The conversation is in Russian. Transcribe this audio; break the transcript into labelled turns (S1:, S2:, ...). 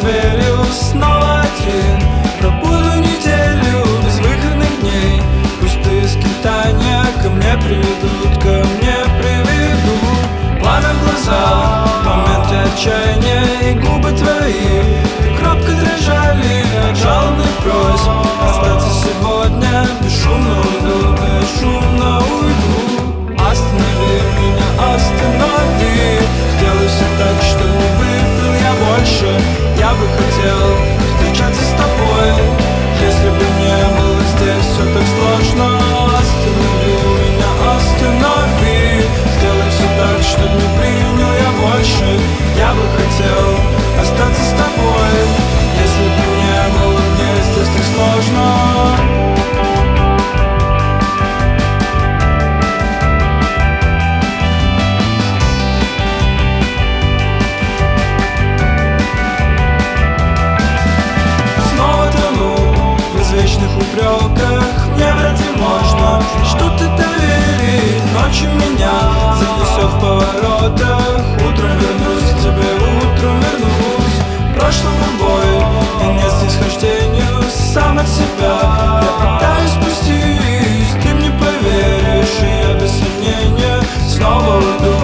S1: Spirit. вечному бою. И нет снисхождению сам от себя. Я пытаюсь спастись, ты мне поверишь И я без сомнения снова уйду.